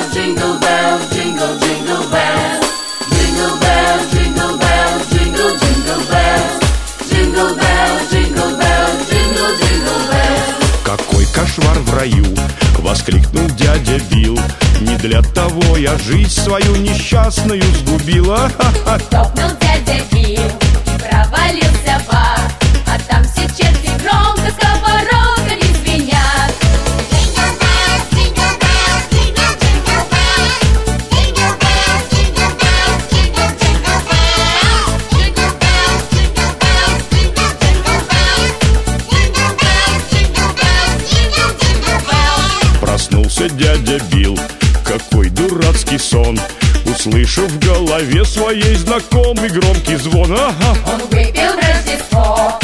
bells, jingle bells, jingle, jingle bells. Jingle bells, jingle bells, jingle, jingle bells. Jingle bells, jingle bells, jingle, jingle bells. Какой кошмар в раю! Воскликнул дядя Билл Не для того я жизнь свою несчастную сгубила Стоп, снился дядя бил, Какой дурацкий сон. Услышав в голове своей знакомый громкий звон. Ага. Он выпил Рождество.